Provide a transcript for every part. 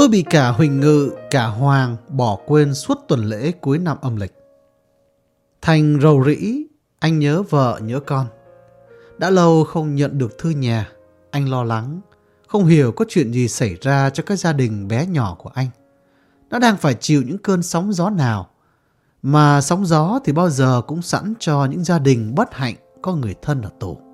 Tôi bị cả Huỳnh Ngự, cả Hoàng bỏ quên suốt tuần lễ cuối năm âm lịch. Thành rầu rĩ, anh nhớ vợ nhớ con. Đã lâu không nhận được thư nhà, anh lo lắng, không hiểu có chuyện gì xảy ra cho các gia đình bé nhỏ của anh. Nó đang phải chịu những cơn sóng gió nào, mà sóng gió thì bao giờ cũng sẵn cho những gia đình bất hạnh có người thân ở tù.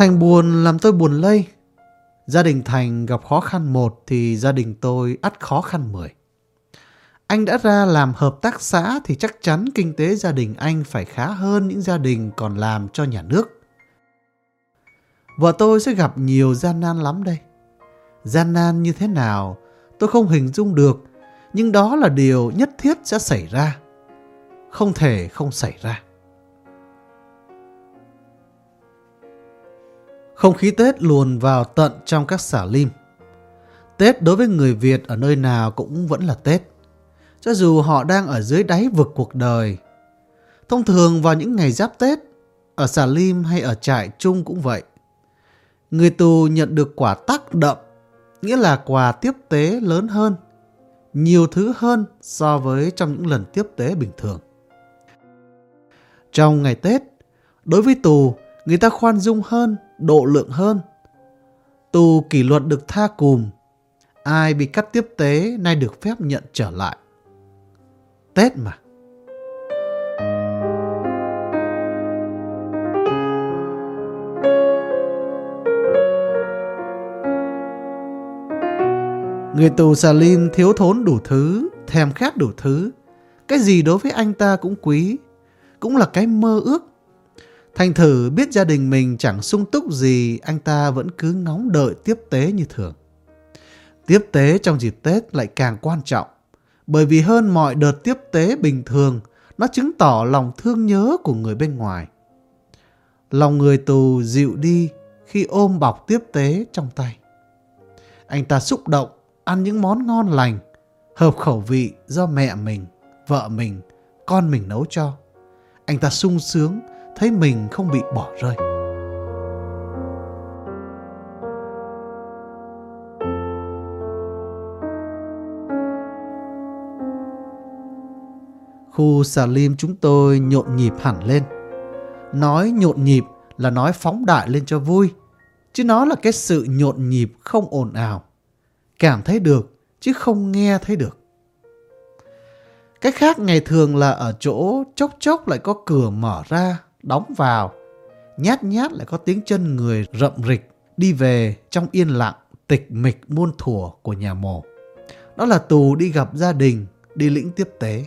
Thành buồn làm tôi buồn lây. Gia đình Thành gặp khó khăn một thì gia đình tôi ắt khó khăn mười. Anh đã ra làm hợp tác xã thì chắc chắn kinh tế gia đình anh phải khá hơn những gia đình còn làm cho nhà nước. Vợ tôi sẽ gặp nhiều gian nan lắm đây. Gian nan như thế nào tôi không hình dung được, nhưng đó là điều nhất thiết sẽ xảy ra. Không thể không xảy ra. Không khí Tết luồn vào tận trong các xả lim. Tết đối với người Việt ở nơi nào cũng vẫn là Tết. Cho dù họ đang ở dưới đáy vực cuộc đời. Thông thường vào những ngày giáp Tết, ở xà lim hay ở trại chung cũng vậy. Người tù nhận được quả tác đậm, nghĩa là quà tiếp tế lớn hơn, nhiều thứ hơn so với trong những lần tiếp tế bình thường. Trong ngày Tết, đối với tù, người ta khoan dung hơn, độ lượng hơn. Tù kỷ luật được tha cùm, ai bị cắt tiếp tế nay được phép nhận trở lại. Tết mà. Người tù Salim thiếu thốn đủ thứ, thèm khát đủ thứ. Cái gì đối với anh ta cũng quý, cũng là cái mơ ước Thành thử biết gia đình mình chẳng sung túc gì, anh ta vẫn cứ ngóng đợi tiếp tế như thường. Tiếp tế trong dịp Tết lại càng quan trọng, bởi vì hơn mọi đợt tiếp tế bình thường, nó chứng tỏ lòng thương nhớ của người bên ngoài. Lòng người tù dịu đi khi ôm bọc tiếp tế trong tay. Anh ta xúc động, ăn những món ngon lành, hợp khẩu vị do mẹ mình, vợ mình, con mình nấu cho. Anh ta sung sướng thấy mình không bị bỏ rơi. Khu Salim chúng tôi nhộn nhịp hẳn lên. Nói nhộn nhịp là nói phóng đại lên cho vui, chứ nó là cái sự nhộn nhịp không ồn ào. Cảm thấy được, chứ không nghe thấy được. Cách khác ngày thường là ở chỗ chốc chốc lại có cửa mở ra đóng vào. Nhát nhát lại có tiếng chân người rậm rịch đi về trong yên lặng tịch mịch muôn thủa của nhà mồ. Đó là tù đi gặp gia đình, đi lĩnh tiếp tế.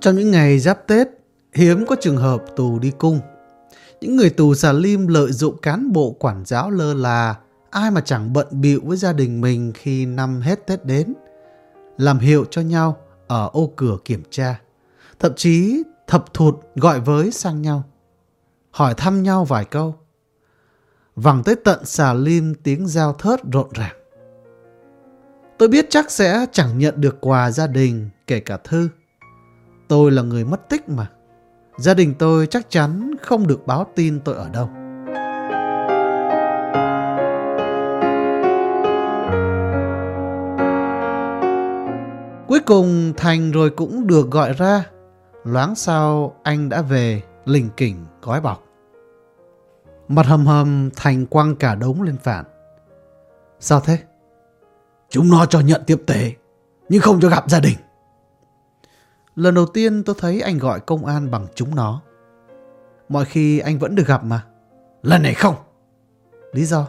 Trong những ngày giáp Tết, hiếm có trường hợp tù đi cung. Những người tù xà lim lợi dụng cán bộ quản giáo lơ là, ai mà chẳng bận bịu với gia đình mình khi năm hết Tết đến – làm hiệu cho nhau ở ô cửa kiểm tra. Thậm chí thập thụt gọi với sang nhau. Hỏi thăm nhau vài câu. Vẳng tới tận xà lim tiếng giao thớt rộn ràng. Tôi biết chắc sẽ chẳng nhận được quà gia đình kể cả thư. Tôi là người mất tích mà. Gia đình tôi chắc chắn không được báo tin tôi ở đâu. Cuối cùng Thành rồi cũng được gọi ra. Loáng sau anh đã về, lình kỉnh, gói bọc. Mặt hầm hầm Thành quăng cả đống lên phản. Sao thế? Chúng nó cho nhận tiếp tế, nhưng không cho gặp gia đình. Lần đầu tiên tôi thấy anh gọi công an bằng chúng nó. Mọi khi anh vẫn được gặp mà. Lần này không. Lý do?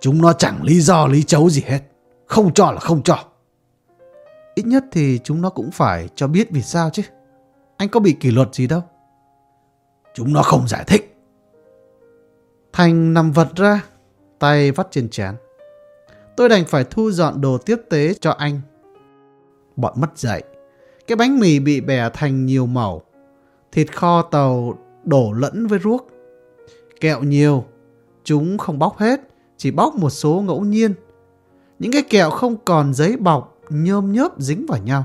Chúng nó chẳng lý do lý chấu gì hết. Không cho là không cho. Ít nhất thì chúng nó cũng phải cho biết vì sao chứ. Anh có bị kỷ luật gì đâu. Chúng nó không giải thích. Thành nằm vật ra, tay vắt trên chán. Tôi đành phải thu dọn đồ tiếp tế cho anh. Bọn mất dậy. Cái bánh mì bị bẻ thành nhiều màu. Thịt kho tàu đổ lẫn với ruốc. Kẹo nhiều. Chúng không bóc hết, chỉ bóc một số ngẫu nhiên. Những cái kẹo không còn giấy bọc nhôm nhớp dính vào nhau.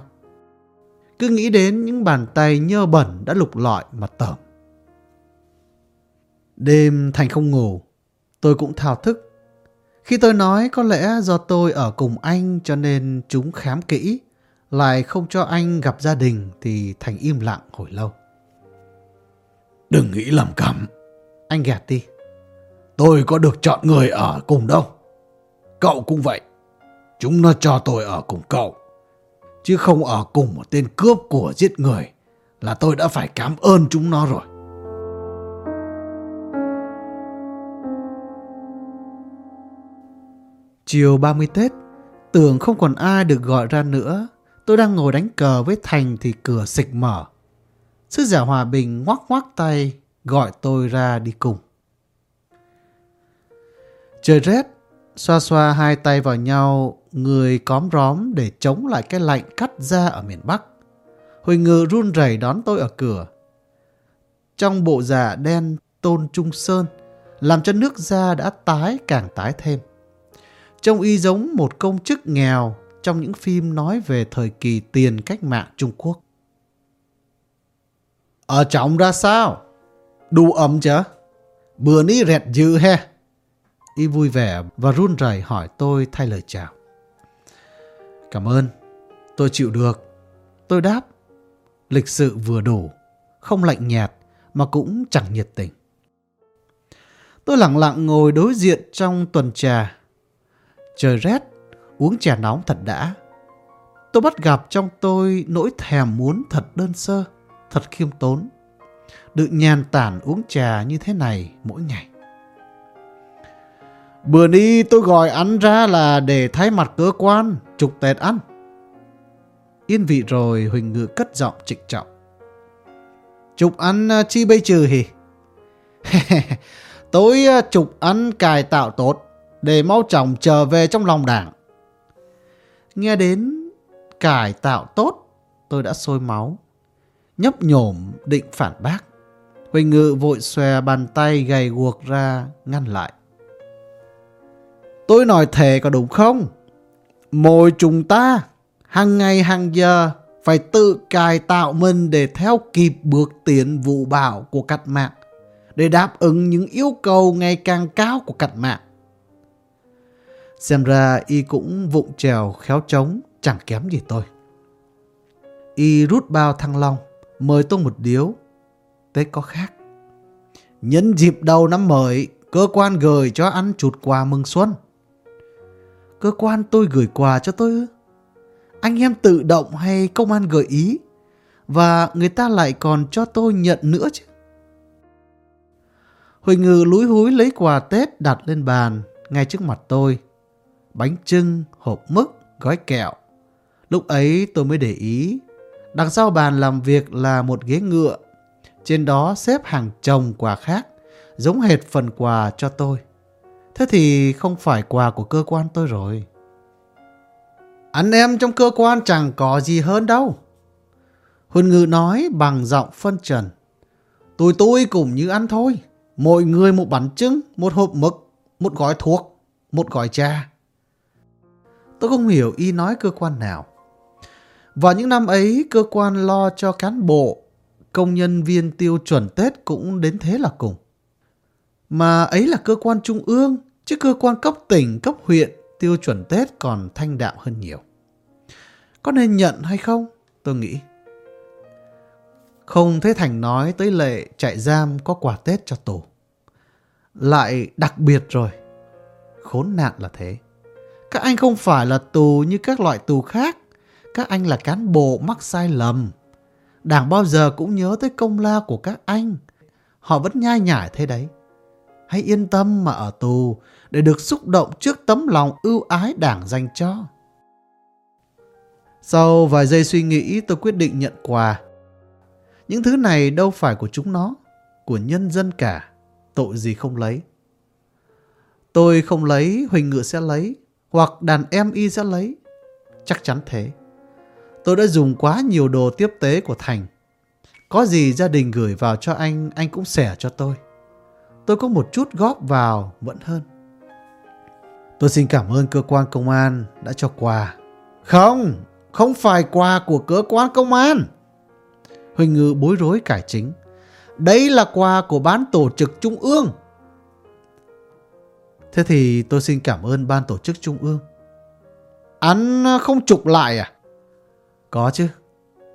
Cứ nghĩ đến những bàn tay nhơ bẩn đã lục lọi mà tởm. Đêm Thành không ngủ, tôi cũng thao thức. Khi tôi nói có lẽ do tôi ở cùng anh cho nên chúng khám kỹ, lại không cho anh gặp gia đình thì Thành im lặng hồi lâu. Đừng nghĩ lầm cẩm. Anh gạt đi. Tôi có được chọn người ở cùng đâu. Cậu cũng vậy. Chúng nó cho tôi ở cùng cậu. Chứ không ở cùng một tên cướp của giết người là tôi đã phải cảm ơn chúng nó rồi. Chiều 30 Tết, tưởng không còn ai được gọi ra nữa. Tôi đang ngồi đánh cờ với Thành thì cửa xịch mở. Sư giả Hòa Bình ngoắc ngoắc tay gọi tôi ra đi cùng. Trời rét, xoa xoa hai tay vào nhau, người cóm róm để chống lại cái lạnh cắt ra ở miền Bắc. Huỳnh Ngự run rẩy đón tôi ở cửa. Trong bộ giả đen tôn trung sơn, làm cho nước da đã tái càng tái thêm. Trông y giống một công chức nghèo trong những phim nói về thời kỳ tiền cách mạng Trung Quốc. Ở trọng ra sao? Đủ ấm chứ? Bữa ní rẹt dữ he. Y vui vẻ và run rẩy hỏi tôi thay lời chào. Cảm ơn, tôi chịu được. Tôi đáp, lịch sự vừa đủ, không lạnh nhạt mà cũng chẳng nhiệt tình. Tôi lặng lặng ngồi đối diện trong tuần trà. Trời rét, uống trà nóng thật đã. Tôi bắt gặp trong tôi nỗi thèm muốn thật đơn sơ, thật khiêm tốn. Được nhàn tản uống trà như thế này mỗi ngày. Bữa đi tôi gọi ăn ra là để thay mặt cơ quan, trục tẹt ăn. Yên vị rồi Huỳnh Ngự cất giọng trịnh trọng. Trục ăn à, chi bây trừ hì? tôi trục ăn cài tạo tốt để mau chóng trở về trong lòng đảng. Nghe đến cải tạo tốt, tôi đã sôi máu. Nhấp nhổm định phản bác. Huỳnh Ngự vội xòe bàn tay gầy guộc ra ngăn lại. Tôi nói thề có đúng không? Mỗi chúng ta, hàng ngày hàng giờ, phải tự cài tạo mình để theo kịp bước tiến vụ bảo của cách mạng, để đáp ứng những yêu cầu ngày càng cao của cách mạng. Xem ra y cũng vụng trèo khéo trống, chẳng kém gì tôi. Y rút bao thăng long, mời tôi một điếu. Tết có khác. Nhân dịp đầu năm mới, cơ quan gửi cho ăn chút quà mừng xuân. Cơ quan tôi gửi quà cho tôi ư? Anh em tự động hay công an gợi ý? Và người ta lại còn cho tôi nhận nữa chứ? Huỳnh Ngự lúi húi lấy quà Tết đặt lên bàn ngay trước mặt tôi. Bánh trưng, hộp mứt, gói kẹo. Lúc ấy tôi mới để ý. Đằng sau bàn làm việc là một ghế ngựa. Trên đó xếp hàng chồng quà khác, giống hệt phần quà cho tôi. Thế thì không phải quà của cơ quan tôi rồi. Anh em trong cơ quan chẳng có gì hơn đâu. Huân Ngự nói bằng giọng phân trần. Tụi tôi cũng như ăn thôi. Mỗi người một bánh trứng, một hộp mực, một gói thuốc, một gói trà. Tôi không hiểu y nói cơ quan nào. Vào những năm ấy, cơ quan lo cho cán bộ, công nhân viên tiêu chuẩn Tết cũng đến thế là cùng. Mà ấy là cơ quan trung ương, chứ cơ quan cấp tỉnh, cấp huyện, tiêu chuẩn Tết còn thanh đạo hơn nhiều. Có nên nhận hay không? Tôi nghĩ. Không thấy Thành nói tới lệ chạy giam có quà Tết cho tù. Lại đặc biệt rồi. Khốn nạn là thế. Các anh không phải là tù như các loại tù khác. Các anh là cán bộ mắc sai lầm. Đảng bao giờ cũng nhớ tới công lao của các anh. Họ vẫn nhai nhải thế đấy. Hãy yên tâm mà ở tù để được xúc động trước tấm lòng ưu ái đảng dành cho. Sau vài giây suy nghĩ tôi quyết định nhận quà. Những thứ này đâu phải của chúng nó, của nhân dân cả. Tội gì không lấy. Tôi không lấy, Huỳnh Ngự sẽ lấy, hoặc đàn em y sẽ lấy. Chắc chắn thế. Tôi đã dùng quá nhiều đồ tiếp tế của Thành. Có gì gia đình gửi vào cho anh, anh cũng sẻ cho tôi. Tôi có một chút góp vào vẫn hơn. Tôi xin cảm ơn cơ quan công an đã cho quà. Không, không phải quà của cơ quan công an. Huỳnh Ngự bối rối cải chính. Đây là quà của ban tổ chức trung ương. Thế thì tôi xin cảm ơn ban tổ chức trung ương. Anh không trục lại à? Có chứ.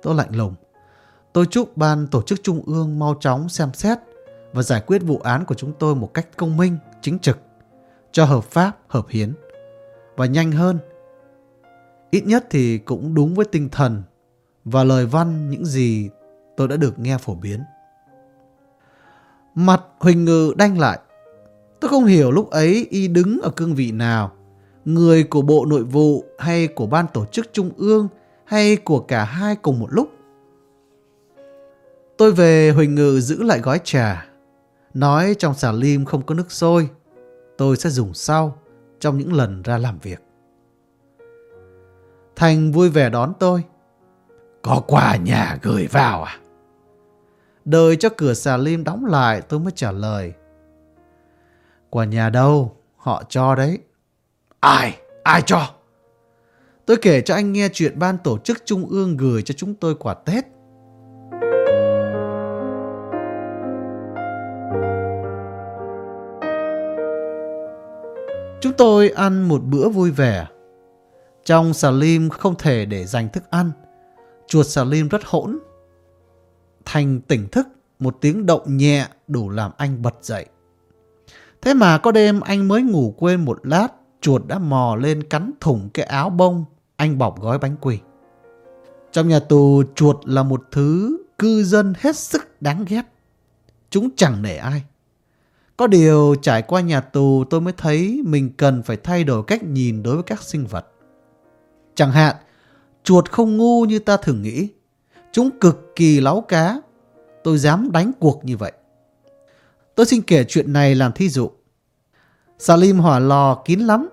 Tôi lạnh lùng. Tôi chúc ban tổ chức trung ương mau chóng xem xét và giải quyết vụ án của chúng tôi một cách công minh, chính trực, cho hợp pháp, hợp hiến và nhanh hơn. Ít nhất thì cũng đúng với tinh thần và lời văn những gì tôi đã được nghe phổ biến. Mặt Huỳnh Ngự đanh lại. Tôi không hiểu lúc ấy y đứng ở cương vị nào. Người của Bộ Nội vụ hay của Ban Tổ chức Trung ương hay của cả hai cùng một lúc. Tôi về Huỳnh Ngự giữ lại gói trà. Nói trong xà lim không có nước sôi. Tôi sẽ dùng sau trong những lần ra làm việc. Thành vui vẻ đón tôi. Có quà nhà gửi vào à? Đợi cho cửa xà lim đóng lại, tôi mới trả lời. Quà nhà đâu? Họ cho đấy. Ai? Ai cho? Tôi kể cho anh nghe chuyện ban tổ chức trung ương gửi cho chúng tôi quà Tết. Chúng tôi ăn một bữa vui vẻ. Trong xà lim không thể để dành thức ăn. Chuột xà lim rất hỗn. Thành tỉnh thức, một tiếng động nhẹ đủ làm anh bật dậy. Thế mà có đêm anh mới ngủ quên một lát, chuột đã mò lên cắn thủng cái áo bông anh bọc gói bánh quỳ. Trong nhà tù, chuột là một thứ cư dân hết sức đáng ghét. Chúng chẳng nể ai. Có điều trải qua nhà tù tôi mới thấy mình cần phải thay đổi cách nhìn đối với các sinh vật. Chẳng hạn, chuột không ngu như ta thường nghĩ. Chúng cực kỳ láo cá. Tôi dám đánh cuộc như vậy. Tôi xin kể chuyện này làm thí dụ. Salim hỏa lò kín lắm.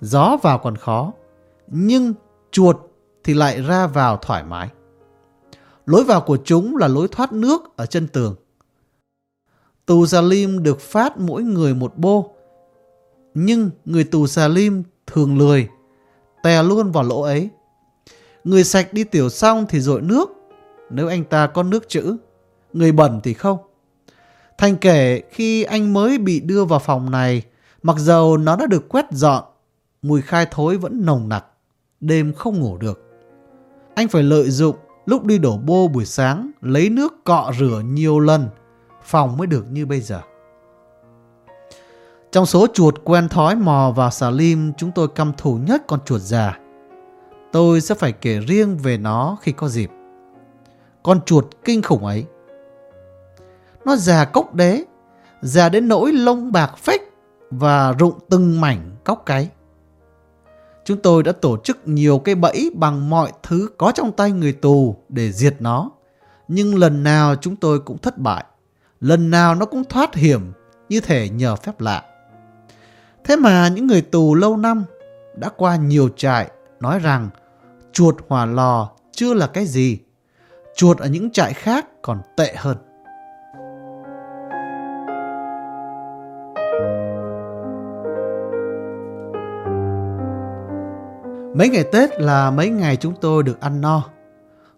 Gió vào còn khó. Nhưng chuột thì lại ra vào thoải mái. Lối vào của chúng là lối thoát nước ở chân tường. Tù Salim được phát mỗi người một bô. Nhưng người tù Salim thường lười, tè luôn vào lỗ ấy. Người sạch đi tiểu xong thì dội nước, nếu anh ta có nước chữ. Người bẩn thì không. Thành kể khi anh mới bị đưa vào phòng này, mặc dầu nó đã được quét dọn, mùi khai thối vẫn nồng nặc, đêm không ngủ được. Anh phải lợi dụng lúc đi đổ bô buổi sáng, lấy nước cọ rửa nhiều lần, phòng mới được như bây giờ. Trong số chuột quen thói mò vào xà lim, chúng tôi căm thù nhất con chuột già. Tôi sẽ phải kể riêng về nó khi có dịp. Con chuột kinh khủng ấy. Nó già cốc đế, già đến nỗi lông bạc phách và rụng từng mảnh cóc cái. Chúng tôi đã tổ chức nhiều cây bẫy bằng mọi thứ có trong tay người tù để diệt nó. Nhưng lần nào chúng tôi cũng thất bại. Lần nào nó cũng thoát hiểm như thể nhờ phép lạ. Thế mà những người tù lâu năm đã qua nhiều trại nói rằng chuột hỏa lò chưa là cái gì. Chuột ở những trại khác còn tệ hơn. Mấy ngày Tết là mấy ngày chúng tôi được ăn no.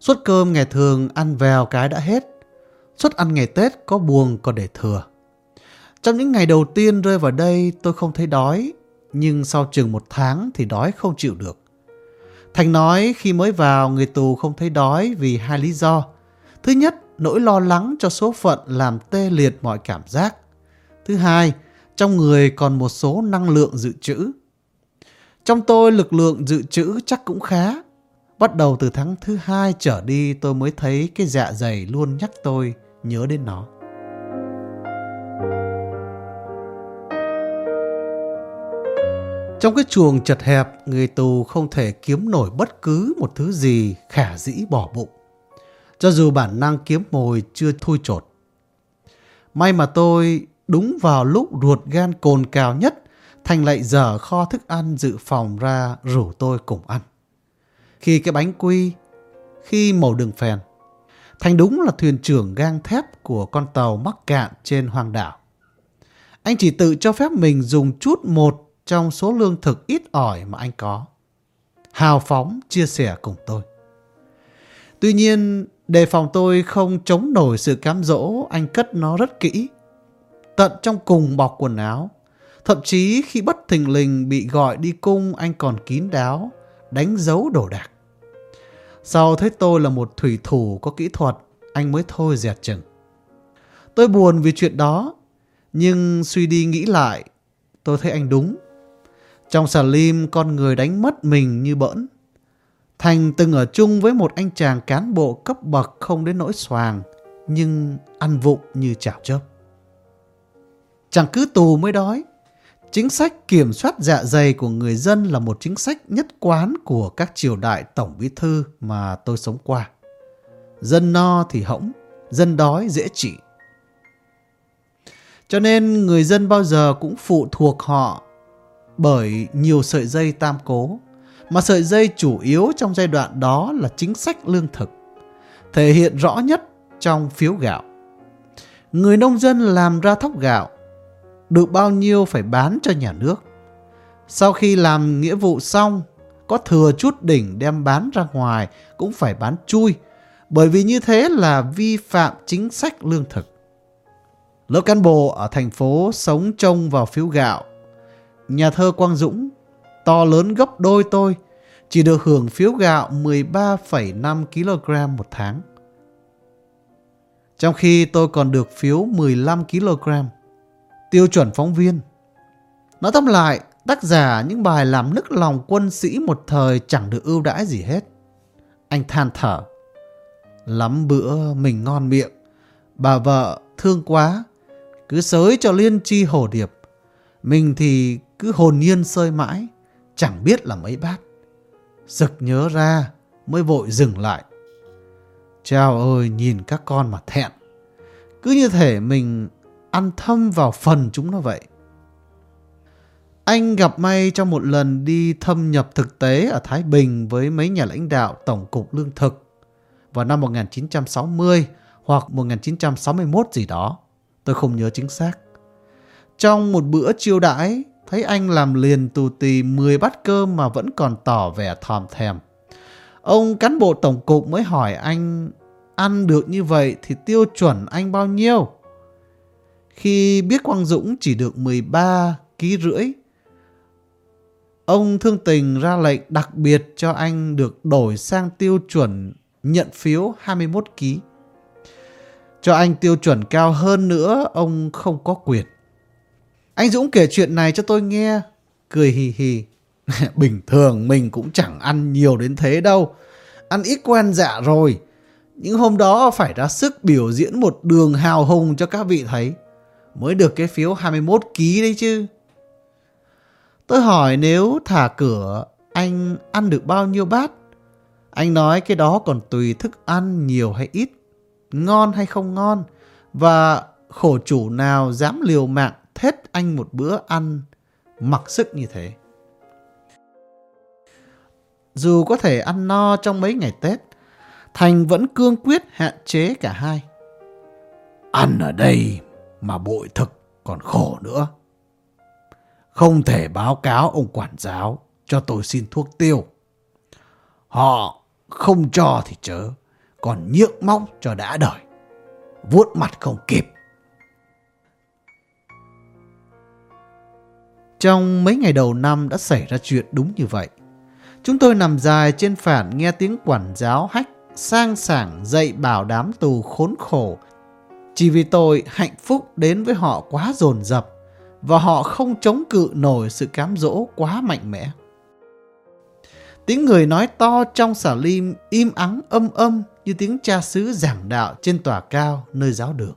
Suất cơm ngày thường ăn vèo cái đã hết. Suất ăn ngày Tết có buồn còn để thừa. Trong những ngày đầu tiên rơi vào đây tôi không thấy đói, nhưng sau chừng một tháng thì đói không chịu được. Thành nói khi mới vào người tù không thấy đói vì hai lý do. Thứ nhất, nỗi lo lắng cho số phận làm tê liệt mọi cảm giác. Thứ hai, trong người còn một số năng lượng dự trữ. Trong tôi lực lượng dự trữ chắc cũng khá. Bắt đầu từ tháng thứ hai trở đi tôi mới thấy cái dạ dày luôn nhắc tôi nhớ đến nó. Trong cái chuồng chật hẹp, người tù không thể kiếm nổi bất cứ một thứ gì khả dĩ bỏ bụng. Cho dù bản năng kiếm mồi chưa thui chột May mà tôi đúng vào lúc ruột gan cồn cào nhất, Thành lại dở kho thức ăn dự phòng ra rủ tôi cùng ăn. Khi cái bánh quy, khi màu đường phèn, Thành đúng là thuyền trưởng gang thép của con tàu mắc cạn trên hoang đảo. Anh chỉ tự cho phép mình dùng chút một trong số lương thực ít ỏi mà anh có. hào phóng chia sẻ cùng tôi. Tuy nhiên, đề phòng tôi không chống nổi sự cám dỗ, anh cất nó rất kỹ. Tận trong cùng bọc quần áo. Thậm chí khi bất thình lình bị gọi đi cung anh còn kín đáo, đánh dấu đồ đạc. Sau thấy tôi là một thủy thủ có kỹ thuật, anh mới thôi dẹt chừng. Tôi buồn vì chuyện đó, nhưng suy đi nghĩ lại, tôi thấy anh đúng. Trong xà lim con người đánh mất mình như bỡn. Thành từng ở chung với một anh chàng cán bộ cấp bậc không đến nỗi xoàng, nhưng ăn vụng như chảo chớp. Chẳng cứ tù mới đói. Chính sách kiểm soát dạ dày của người dân là một chính sách nhất quán của các triều đại tổng bí thư mà tôi sống qua. Dân no thì hỗng, dân đói dễ trị. Cho nên người dân bao giờ cũng phụ thuộc họ bởi nhiều sợi dây tam cố, mà sợi dây chủ yếu trong giai đoạn đó là chính sách lương thực, thể hiện rõ nhất trong phiếu gạo. Người nông dân làm ra thóc gạo, được bao nhiêu phải bán cho nhà nước. Sau khi làm nghĩa vụ xong, có thừa chút đỉnh đem bán ra ngoài cũng phải bán chui, bởi vì như thế là vi phạm chính sách lương thực. Lớp cán bộ ở thành phố sống trông vào phiếu gạo. Nhà thơ Quang Dũng, to lớn gấp đôi tôi, chỉ được hưởng phiếu gạo 13,5 kg một tháng. Trong khi tôi còn được phiếu 15 kg. Tiêu chuẩn phóng viên. Nói tóm lại, tác giả những bài làm nức lòng quân sĩ một thời chẳng được ưu đãi gì hết. Anh than thở. Lắm bữa mình ngon miệng. Bà vợ thương quá. Cứ sới cho liên chi hổ điệp. Mình thì cứ hồn nhiên sơi mãi. Chẳng biết là mấy bát. Sực nhớ ra mới vội dừng lại. Chào ơi nhìn các con mà thẹn. Cứ như thể mình ăn thâm vào phần chúng nó vậy. Anh gặp may trong một lần đi thâm nhập thực tế ở Thái Bình với mấy nhà lãnh đạo Tổng cục Lương thực vào năm 1960 hoặc 1961 gì đó. Tôi không nhớ chính xác. Trong một bữa chiêu đãi, thấy anh làm liền tù tì 10 bát cơm mà vẫn còn tỏ vẻ thòm thèm. Ông cán bộ tổng cục mới hỏi anh ăn được như vậy thì tiêu chuẩn anh bao nhiêu? Khi biết Quang Dũng chỉ được 13 ký rưỡi, ông thương tình ra lệnh đặc biệt cho anh được đổi sang tiêu chuẩn nhận phiếu 21 ký. Cho anh tiêu chuẩn cao hơn nữa, ông không có quyền. Anh Dũng kể chuyện này cho tôi nghe, cười hì hì. Bình thường mình cũng chẳng ăn nhiều đến thế đâu. Ăn ít quen dạ rồi. Những hôm đó phải ra sức biểu diễn một đường hào hùng cho các vị thấy. Mới được cái phiếu 21 ký đấy chứ. Tôi hỏi nếu thả cửa, anh ăn được bao nhiêu bát? Anh nói cái đó còn tùy thức ăn nhiều hay ít, ngon hay không ngon, và khổ chủ nào dám liều mạng thết anh một bữa ăn mặc sức như thế. Dù có thể ăn no trong mấy ngày Tết, Thành vẫn cương quyết hạn chế cả hai. Ăn ở đây mà bội thực còn khổ nữa. Không thể báo cáo ông quản giáo cho tôi xin thuốc tiêu. Họ không cho thì chớ, còn nhượng móc cho đã đời. Vuốt mặt không kịp. Trong mấy ngày đầu năm đã xảy ra chuyện đúng như vậy. Chúng tôi nằm dài trên phản nghe tiếng quản giáo hách sang sảng dạy bảo đám tù khốn khổ chỉ vì tôi hạnh phúc đến với họ quá dồn dập và họ không chống cự nổi sự cám dỗ quá mạnh mẽ. Tiếng người nói to trong xà lim im ắng âm âm như tiếng cha xứ giảng đạo trên tòa cao nơi giáo đường.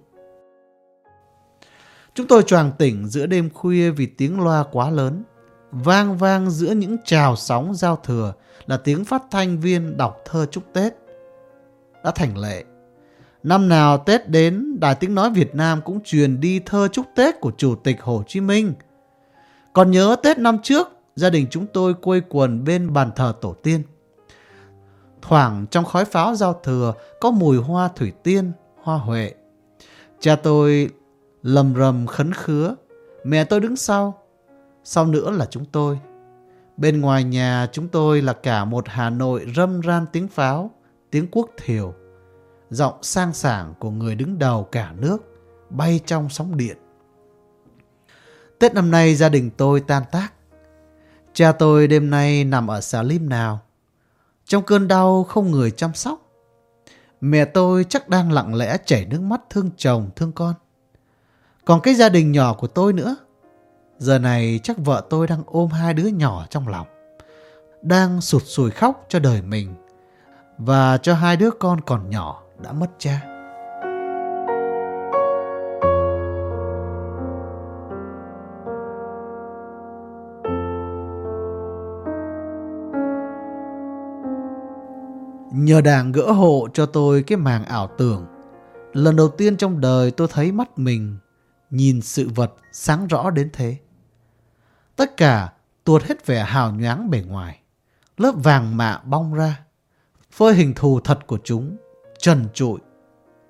Chúng tôi choàng tỉnh giữa đêm khuya vì tiếng loa quá lớn. Vang vang giữa những trào sóng giao thừa là tiếng phát thanh viên đọc thơ chúc Tết. Đã thành lệ. Năm nào Tết đến, Đài Tiếng Nói Việt Nam cũng truyền đi thơ chúc Tết của Chủ tịch Hồ Chí Minh. Còn nhớ Tết năm trước, gia đình chúng tôi quây quần bên bàn thờ tổ tiên. Thoảng trong khói pháo giao thừa có mùi hoa thủy tiên, hoa huệ. Cha tôi lầm rầm khấn khứa, mẹ tôi đứng sau, sau nữa là chúng tôi. Bên ngoài nhà chúng tôi là cả một Hà Nội râm ran tiếng pháo, tiếng quốc thiều, giọng sang sảng của người đứng đầu cả nước bay trong sóng điện. Tết năm nay gia đình tôi tan tác. Cha tôi đêm nay nằm ở xà lim nào. Trong cơn đau không người chăm sóc. Mẹ tôi chắc đang lặng lẽ chảy nước mắt thương chồng, thương con. Còn cái gia đình nhỏ của tôi nữa. Giờ này chắc vợ tôi đang ôm hai đứa nhỏ trong lòng. Đang sụt sùi khóc cho đời mình. Và cho hai đứa con còn nhỏ đã mất cha. Nhờ đảng gỡ hộ cho tôi cái màng ảo tưởng. Lần đầu tiên trong đời tôi thấy mắt mình nhìn sự vật sáng rõ đến thế. Tất cả tuột hết vẻ hào nhoáng bề ngoài. Lớp vàng mạ bong ra. Phơi hình thù thật của chúng, trần trụi,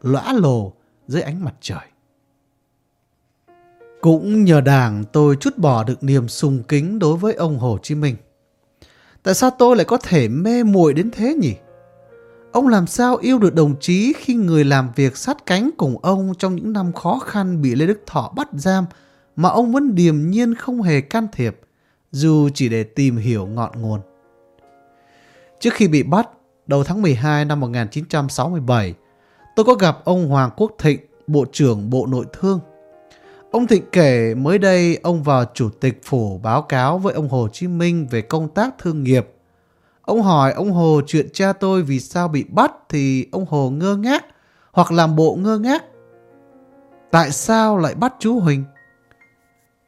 lõa lồ dưới ánh mặt trời. Cũng nhờ đảng tôi chút bỏ được niềm sùng kính đối với ông Hồ Chí Minh. Tại sao tôi lại có thể mê muội đến thế nhỉ? Ông làm sao yêu được đồng chí khi người làm việc sát cánh cùng ông trong những năm khó khăn bị Lê Đức Thọ bắt giam mà ông vẫn điềm nhiên không hề can thiệp, dù chỉ để tìm hiểu ngọn nguồn. Trước khi bị bắt, đầu tháng 12 năm 1967, tôi có gặp ông Hoàng Quốc Thịnh, Bộ trưởng Bộ Nội Thương. Ông Thịnh kể mới đây ông vào Chủ tịch Phủ báo cáo với ông Hồ Chí Minh về công tác thương nghiệp Ông hỏi ông Hồ chuyện cha tôi vì sao bị bắt thì ông Hồ ngơ ngác hoặc làm bộ ngơ ngác. Tại sao lại bắt chú Huỳnh?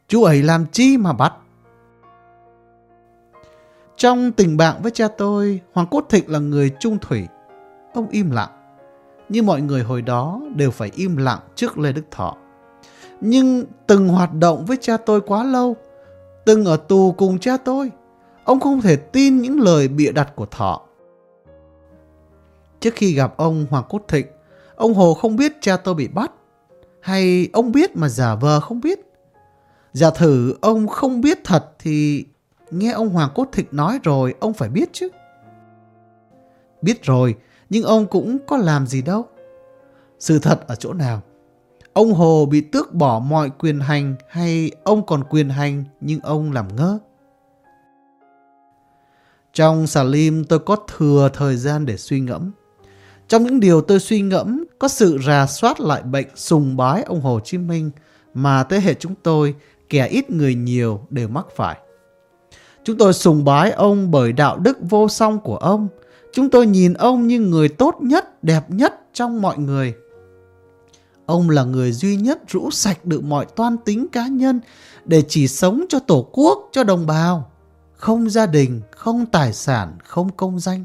Chú ấy làm chi mà bắt? Trong tình bạn với cha tôi, Hoàng Cốt Thịnh là người trung thủy. Ông im lặng. Như mọi người hồi đó đều phải im lặng trước Lê Đức Thọ. Nhưng từng hoạt động với cha tôi quá lâu, từng ở tù cùng cha tôi, Ông không thể tin những lời bịa đặt của Thọ. Trước khi gặp ông Hoàng Cốt Thịnh, ông Hồ không biết cha tôi bị bắt. Hay ông biết mà giả vờ không biết. Giả thử ông không biết thật thì nghe ông Hoàng Cốt Thịnh nói rồi ông phải biết chứ. Biết rồi, nhưng ông cũng có làm gì đâu. Sự thật ở chỗ nào? Ông Hồ bị tước bỏ mọi quyền hành hay ông còn quyền hành nhưng ông làm ngơ? Trong xà lim tôi có thừa thời gian để suy ngẫm. Trong những điều tôi suy ngẫm có sự rà soát lại bệnh sùng bái ông Hồ Chí Minh mà thế hệ chúng tôi, kẻ ít người nhiều đều mắc phải. Chúng tôi sùng bái ông bởi đạo đức vô song của ông. Chúng tôi nhìn ông như người tốt nhất, đẹp nhất trong mọi người. Ông là người duy nhất rũ sạch được mọi toan tính cá nhân để chỉ sống cho tổ quốc, cho đồng bào không gia đình, không tài sản, không công danh.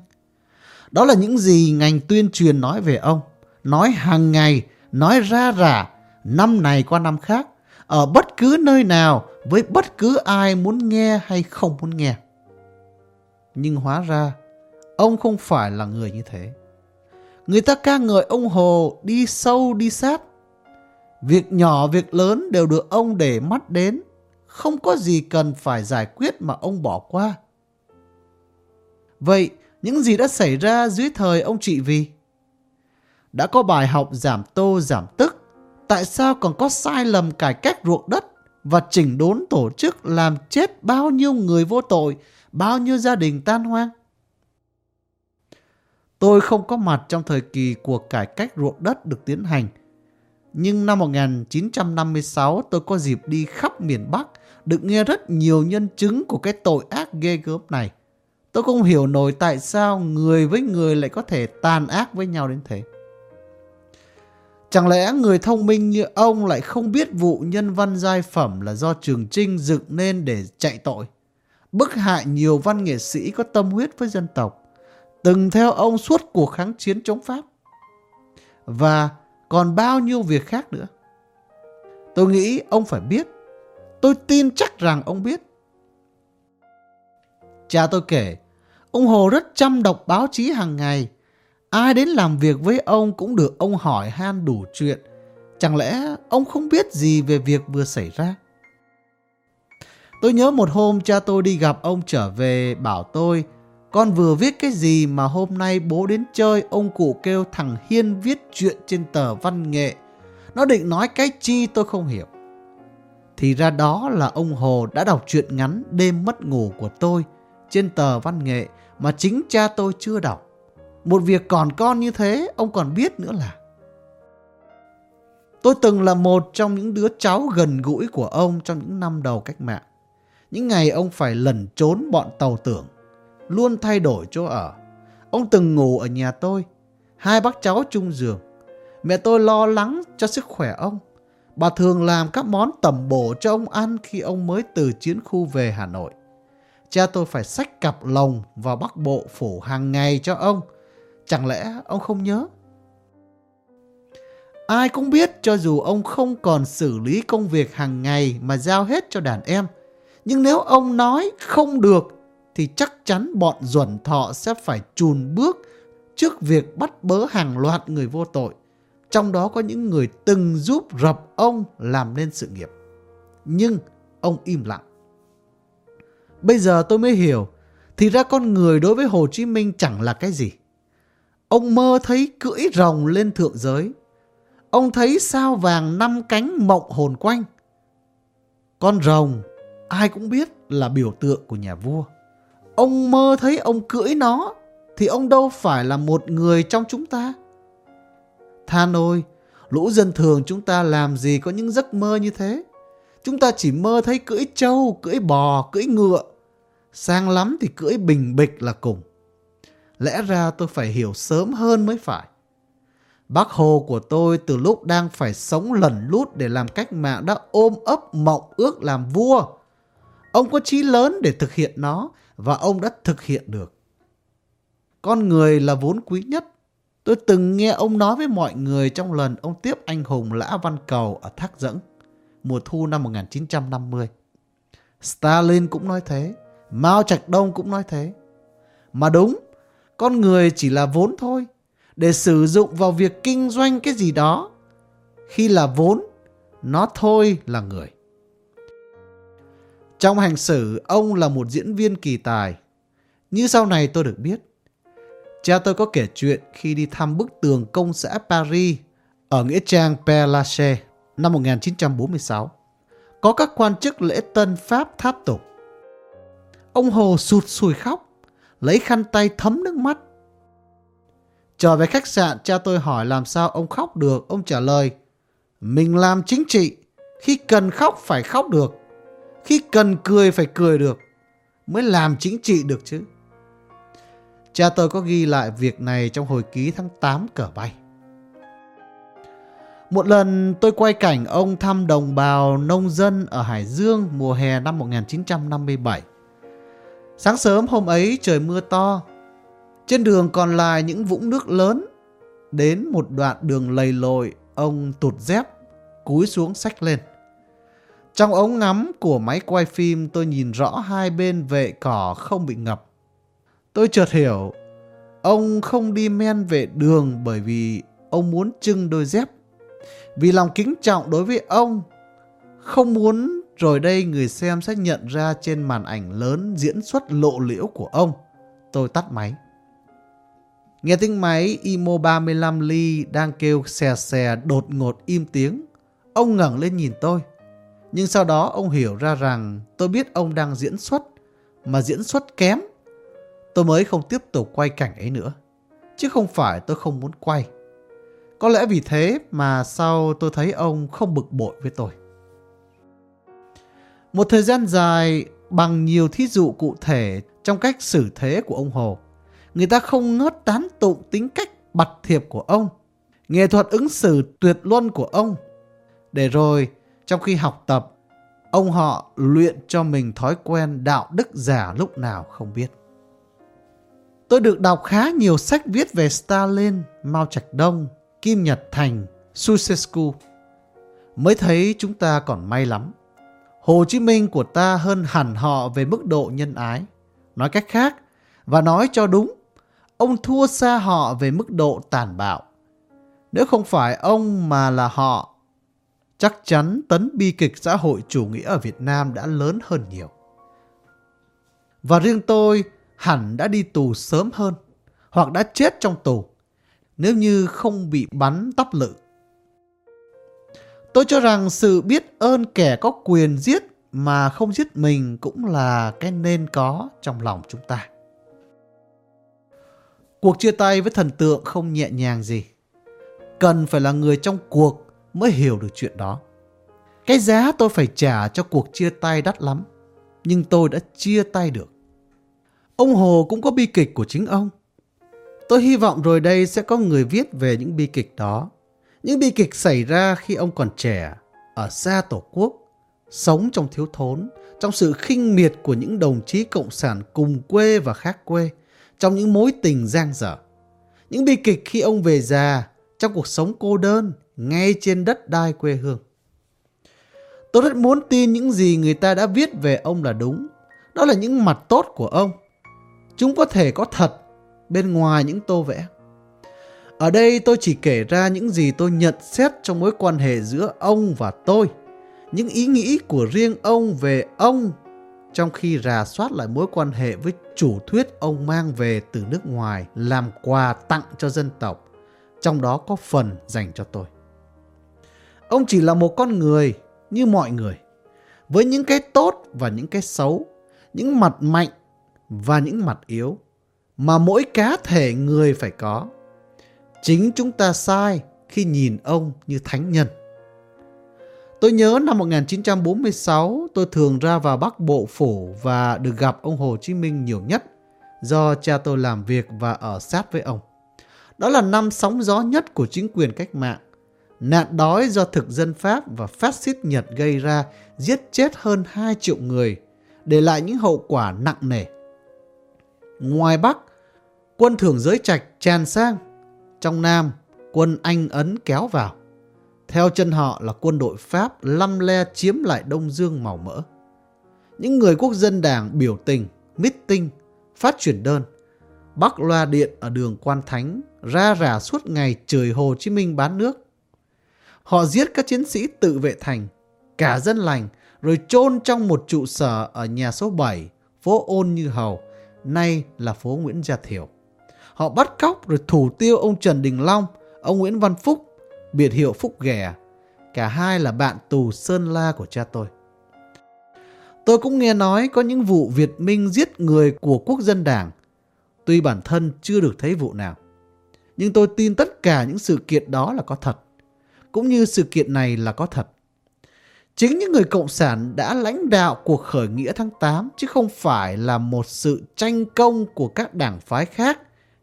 Đó là những gì ngành tuyên truyền nói về ông. Nói hàng ngày, nói ra rả, năm này qua năm khác, ở bất cứ nơi nào, với bất cứ ai muốn nghe hay không muốn nghe. Nhưng hóa ra, ông không phải là người như thế. Người ta ca ngợi ông Hồ đi sâu đi sát. Việc nhỏ việc lớn đều được ông để mắt đến không có gì cần phải giải quyết mà ông bỏ qua. Vậy, những gì đã xảy ra dưới thời ông trị vì? Đã có bài học giảm tô giảm tức, tại sao còn có sai lầm cải cách ruộng đất và chỉnh đốn tổ chức làm chết bao nhiêu người vô tội, bao nhiêu gia đình tan hoang? Tôi không có mặt trong thời kỳ cuộc cải cách ruộng đất được tiến hành. Nhưng năm 1956 tôi có dịp đi khắp miền Bắc được nghe rất nhiều nhân chứng của cái tội ác ghê gớm này. Tôi không hiểu nổi tại sao người với người lại có thể tàn ác với nhau đến thế. Chẳng lẽ người thông minh như ông lại không biết vụ nhân văn giai phẩm là do Trường Trinh dựng nên để chạy tội? Bức hại nhiều văn nghệ sĩ có tâm huyết với dân tộc, từng theo ông suốt cuộc kháng chiến chống Pháp. Và còn bao nhiêu việc khác nữa. Tôi nghĩ ông phải biết Tôi tin chắc rằng ông biết. Cha tôi kể, ông Hồ rất chăm đọc báo chí hàng ngày. Ai đến làm việc với ông cũng được ông hỏi han đủ chuyện. Chẳng lẽ ông không biết gì về việc vừa xảy ra? Tôi nhớ một hôm cha tôi đi gặp ông trở về, bảo tôi, con vừa viết cái gì mà hôm nay bố đến chơi ông cụ kêu thằng Hiên viết chuyện trên tờ văn nghệ. Nó định nói cái chi tôi không hiểu. Thì ra đó là ông Hồ đã đọc truyện ngắn Đêm mất ngủ của tôi trên tờ văn nghệ mà chính cha tôi chưa đọc. Một việc còn con như thế ông còn biết nữa là. Tôi từng là một trong những đứa cháu gần gũi của ông trong những năm đầu cách mạng. Những ngày ông phải lẩn trốn bọn tàu tưởng, luôn thay đổi chỗ ở. Ông từng ngủ ở nhà tôi, hai bác cháu chung giường. Mẹ tôi lo lắng cho sức khỏe ông. Bà thường làm các món tẩm bổ cho ông ăn khi ông mới từ chiến khu về Hà Nội. Cha tôi phải xách cặp lồng vào Bắc Bộ phủ hàng ngày cho ông. Chẳng lẽ ông không nhớ? Ai cũng biết cho dù ông không còn xử lý công việc hàng ngày mà giao hết cho đàn em. Nhưng nếu ông nói không được thì chắc chắn bọn duẩn thọ sẽ phải chùn bước trước việc bắt bớ hàng loạt người vô tội. Trong đó có những người từng giúp rập ông làm nên sự nghiệp. Nhưng ông im lặng. Bây giờ tôi mới hiểu, thì ra con người đối với Hồ Chí Minh chẳng là cái gì. Ông mơ thấy cưỡi rồng lên thượng giới. Ông thấy sao vàng năm cánh mộng hồn quanh. Con rồng, ai cũng biết là biểu tượng của nhà vua. Ông mơ thấy ông cưỡi nó, thì ông đâu phải là một người trong chúng ta. Than ôi, lũ dân thường chúng ta làm gì có những giấc mơ như thế. Chúng ta chỉ mơ thấy cưỡi trâu, cưỡi bò, cưỡi ngựa. Sang lắm thì cưỡi bình bịch là cùng. Lẽ ra tôi phải hiểu sớm hơn mới phải. Bác Hồ của tôi từ lúc đang phải sống lẩn lút để làm cách mạng đã ôm ấp mộng ước làm vua. Ông có chí lớn để thực hiện nó và ông đã thực hiện được. Con người là vốn quý nhất. Tôi từng nghe ông nói với mọi người trong lần ông tiếp anh hùng Lã Văn Cầu ở Thác Dẫng, mùa thu năm 1950. Stalin cũng nói thế, Mao Trạch Đông cũng nói thế. Mà đúng, con người chỉ là vốn thôi, để sử dụng vào việc kinh doanh cái gì đó. Khi là vốn, nó thôi là người. Trong hành xử, ông là một diễn viên kỳ tài. Như sau này tôi được biết, cha tôi có kể chuyện khi đi thăm bức tường công xã Paris ở Nghĩa Trang Père Lachaise năm 1946. Có các quan chức lễ tân Pháp tháp tục. Ông Hồ sụt sùi khóc, lấy khăn tay thấm nước mắt. Trở về khách sạn, cha tôi hỏi làm sao ông khóc được. Ông trả lời, mình làm chính trị, khi cần khóc phải khóc được. Khi cần cười phải cười được Mới làm chính trị được chứ Cha tôi có ghi lại việc này trong hồi ký tháng 8 cờ bay Một lần tôi quay cảnh ông thăm đồng bào nông dân ở Hải Dương mùa hè năm 1957 Sáng sớm hôm ấy trời mưa to Trên đường còn lại những vũng nước lớn Đến một đoạn đường lầy lội Ông tụt dép Cúi xuống sách lên trong ống ngắm của máy quay phim tôi nhìn rõ hai bên vệ cỏ không bị ngập. Tôi chợt hiểu, ông không đi men vệ đường bởi vì ông muốn trưng đôi dép. Vì lòng kính trọng đối với ông, không muốn rồi đây người xem sẽ nhận ra trên màn ảnh lớn diễn xuất lộ liễu của ông. Tôi tắt máy. Nghe tiếng máy Imo 35 ly đang kêu xè xè đột ngột im tiếng. Ông ngẩng lên nhìn tôi. Nhưng sau đó ông hiểu ra rằng tôi biết ông đang diễn xuất, mà diễn xuất kém. Tôi mới không tiếp tục quay cảnh ấy nữa. Chứ không phải tôi không muốn quay. Có lẽ vì thế mà sau tôi thấy ông không bực bội với tôi. Một thời gian dài bằng nhiều thí dụ cụ thể trong cách xử thế của ông Hồ, người ta không ngớt tán tụng tính cách bặt thiệp của ông, nghệ thuật ứng xử tuyệt luân của ông. Để rồi trong khi học tập, ông họ luyện cho mình thói quen đạo đức giả lúc nào không biết. Tôi được đọc khá nhiều sách viết về Stalin, Mao Trạch Đông, Kim Nhật Thành, Susescu. Mới thấy chúng ta còn may lắm. Hồ Chí Minh của ta hơn hẳn họ về mức độ nhân ái. Nói cách khác, và nói cho đúng, ông thua xa họ về mức độ tàn bạo. Nếu không phải ông mà là họ chắc chắn tấn bi kịch xã hội chủ nghĩa ở Việt Nam đã lớn hơn nhiều. Và riêng tôi hẳn đã đi tù sớm hơn hoặc đã chết trong tù nếu như không bị bắn tóc lự. Tôi cho rằng sự biết ơn kẻ có quyền giết mà không giết mình cũng là cái nên có trong lòng chúng ta. Cuộc chia tay với thần tượng không nhẹ nhàng gì. Cần phải là người trong cuộc mới hiểu được chuyện đó. Cái giá tôi phải trả cho cuộc chia tay đắt lắm, nhưng tôi đã chia tay được. Ông Hồ cũng có bi kịch của chính ông. Tôi hy vọng rồi đây sẽ có người viết về những bi kịch đó. Những bi kịch xảy ra khi ông còn trẻ, ở xa tổ quốc, sống trong thiếu thốn, trong sự khinh miệt của những đồng chí cộng sản cùng quê và khác quê, trong những mối tình giang dở. Những bi kịch khi ông về già, trong cuộc sống cô đơn, ngay trên đất đai quê hương. Tôi rất muốn tin những gì người ta đã viết về ông là đúng. Đó là những mặt tốt của ông. Chúng có thể có thật bên ngoài những tô vẽ. Ở đây tôi chỉ kể ra những gì tôi nhận xét trong mối quan hệ giữa ông và tôi. Những ý nghĩ của riêng ông về ông trong khi rà soát lại mối quan hệ với chủ thuyết ông mang về từ nước ngoài làm quà tặng cho dân tộc, trong đó có phần dành cho tôi. Ông chỉ là một con người như mọi người, với những cái tốt và những cái xấu, những mặt mạnh và những mặt yếu mà mỗi cá thể người phải có. Chính chúng ta sai khi nhìn ông như thánh nhân. Tôi nhớ năm 1946 tôi thường ra vào Bắc Bộ Phủ và được gặp ông Hồ Chí Minh nhiều nhất do cha tôi làm việc và ở sát với ông. Đó là năm sóng gió nhất của chính quyền cách mạng. Nạn đói do thực dân Pháp và phát xít Nhật gây ra giết chết hơn 2 triệu người, để lại những hậu quả nặng nề. Ngoài Bắc, quân thường giới trạch tràn sang. Trong Nam, quân Anh Ấn kéo vào. Theo chân họ là quân đội Pháp lăm le chiếm lại Đông Dương màu mỡ. Những người quốc dân đảng biểu tình, meeting, phát truyền đơn, bắc loa điện ở đường Quan Thánh, ra rả suốt ngày trời Hồ Chí Minh bán nước. Họ giết các chiến sĩ tự vệ thành, cả dân lành, rồi chôn trong một trụ sở ở nhà số 7, phố Ôn Như Hầu, nay là phố Nguyễn Gia Thiểu. Họ bắt cóc rồi thủ tiêu ông Trần Đình Long, ông Nguyễn Văn Phúc, biệt hiệu Phúc Ghẻ. Cả hai là bạn tù Sơn La của cha tôi. Tôi cũng nghe nói có những vụ Việt Minh giết người của quốc dân đảng. Tuy bản thân chưa được thấy vụ nào. Nhưng tôi tin tất cả những sự kiện đó là có thật. Cũng như sự kiện này là có thật. Chính những người Cộng sản đã lãnh đạo cuộc khởi nghĩa tháng 8 chứ không phải là một sự tranh công của các đảng phái khác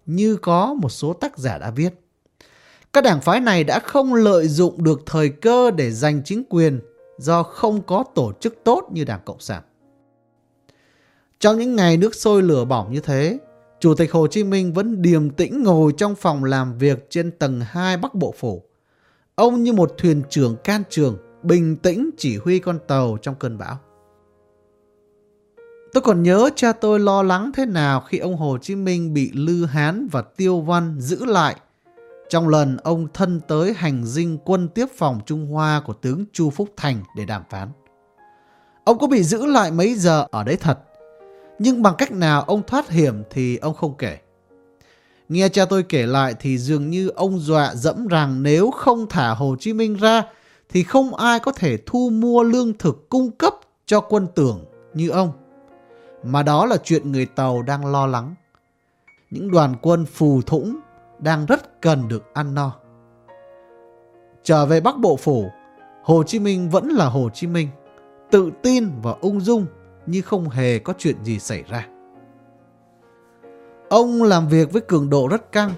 như có một số tác giả đã viết. Các đảng phái này đã không lợi dụng được thời cơ để giành chính quyền do không có tổ chức tốt như Đảng Cộng sản. Trong những ngày nước sôi lửa bỏng như thế, Chủ tịch Hồ Chí Minh vẫn điềm tĩnh ngồi trong phòng làm việc trên tầng 2 Bắc Bộ Phủ. Ông như một thuyền trưởng can trường, bình tĩnh chỉ huy con tàu trong cơn bão. Tôi còn nhớ cha tôi lo lắng thế nào khi ông Hồ Chí Minh bị Lư Hán và Tiêu Văn giữ lại trong lần ông thân tới hành dinh quân tiếp phòng Trung Hoa của tướng Chu Phúc Thành để đàm phán. Ông có bị giữ lại mấy giờ ở đấy thật, nhưng bằng cách nào ông thoát hiểm thì ông không kể. Nghe cha tôi kể lại thì dường như ông dọa dẫm rằng nếu không thả Hồ Chí Minh ra thì không ai có thể thu mua lương thực cung cấp cho quân tưởng như ông. Mà đó là chuyện người Tàu đang lo lắng. Những đoàn quân phù thủng đang rất cần được ăn no. Trở về Bắc Bộ Phủ, Hồ Chí Minh vẫn là Hồ Chí Minh, tự tin và ung dung như không hề có chuyện gì xảy ra. Ông làm việc với cường độ rất căng.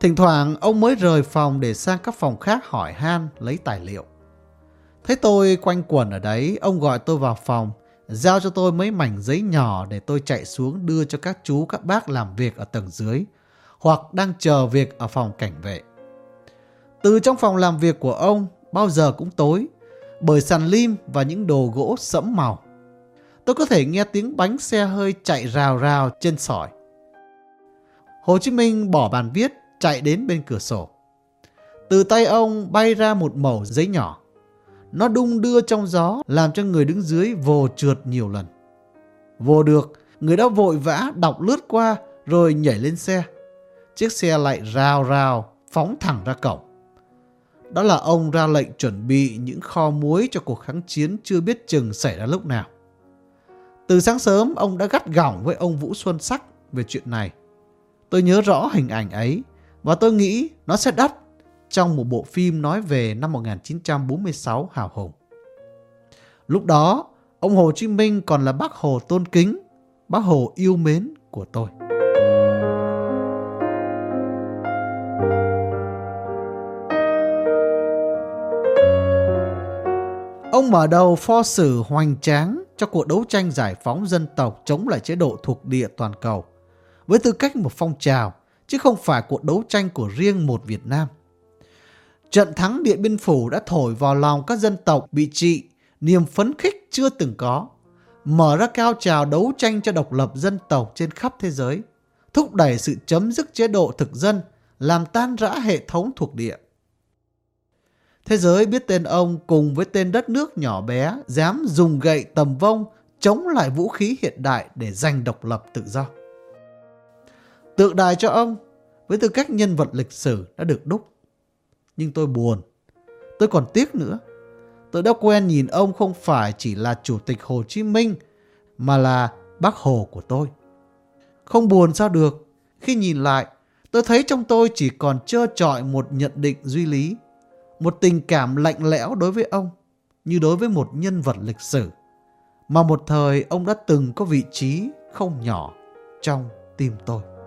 Thỉnh thoảng ông mới rời phòng để sang các phòng khác hỏi han lấy tài liệu. Thấy tôi quanh quẩn ở đấy, ông gọi tôi vào phòng, giao cho tôi mấy mảnh giấy nhỏ để tôi chạy xuống đưa cho các chú các bác làm việc ở tầng dưới, hoặc đang chờ việc ở phòng cảnh vệ. Từ trong phòng làm việc của ông bao giờ cũng tối, bởi sàn lim và những đồ gỗ sẫm màu. Tôi có thể nghe tiếng bánh xe hơi chạy rào rào trên sỏi. Hồ Chí Minh bỏ bàn viết, chạy đến bên cửa sổ. Từ tay ông bay ra một mẩu giấy nhỏ. Nó đung đưa trong gió làm cho người đứng dưới vồ trượt nhiều lần. Vồ được, người đó vội vã đọc lướt qua rồi nhảy lên xe. Chiếc xe lại rào rào phóng thẳng ra cổng. Đó là ông ra lệnh chuẩn bị những kho muối cho cuộc kháng chiến chưa biết chừng xảy ra lúc nào. Từ sáng sớm ông đã gắt gỏng với ông Vũ Xuân Sắc về chuyện này. Tôi nhớ rõ hình ảnh ấy và tôi nghĩ nó sẽ đắt trong một bộ phim nói về năm 1946 hào hùng. Lúc đó, ông Hồ Chí Minh còn là bác Hồ tôn kính, bác Hồ yêu mến của tôi. Ông mở đầu pho sử hoành tráng cho cuộc đấu tranh giải phóng dân tộc chống lại chế độ thuộc địa toàn cầu với tư cách một phong trào chứ không phải cuộc đấu tranh của riêng một Việt Nam. Trận thắng Điện Biên Phủ đã thổi vào lòng các dân tộc bị trị niềm phấn khích chưa từng có, mở ra cao trào đấu tranh cho độc lập dân tộc trên khắp thế giới, thúc đẩy sự chấm dứt chế độ thực dân, làm tan rã hệ thống thuộc địa. Thế giới biết tên ông cùng với tên đất nước nhỏ bé dám dùng gậy tầm vông chống lại vũ khí hiện đại để giành độc lập tự do. Tượng đài cho ông với tư cách nhân vật lịch sử đã được đúc. Nhưng tôi buồn, tôi còn tiếc nữa. Tôi đã quen nhìn ông không phải chỉ là Chủ tịch Hồ Chí Minh mà là bác Hồ của tôi. Không buồn sao được, khi nhìn lại tôi thấy trong tôi chỉ còn trơ trọi một nhận định duy lý một tình cảm lạnh lẽo đối với ông như đối với một nhân vật lịch sử mà một thời ông đã từng có vị trí không nhỏ trong tim tôi.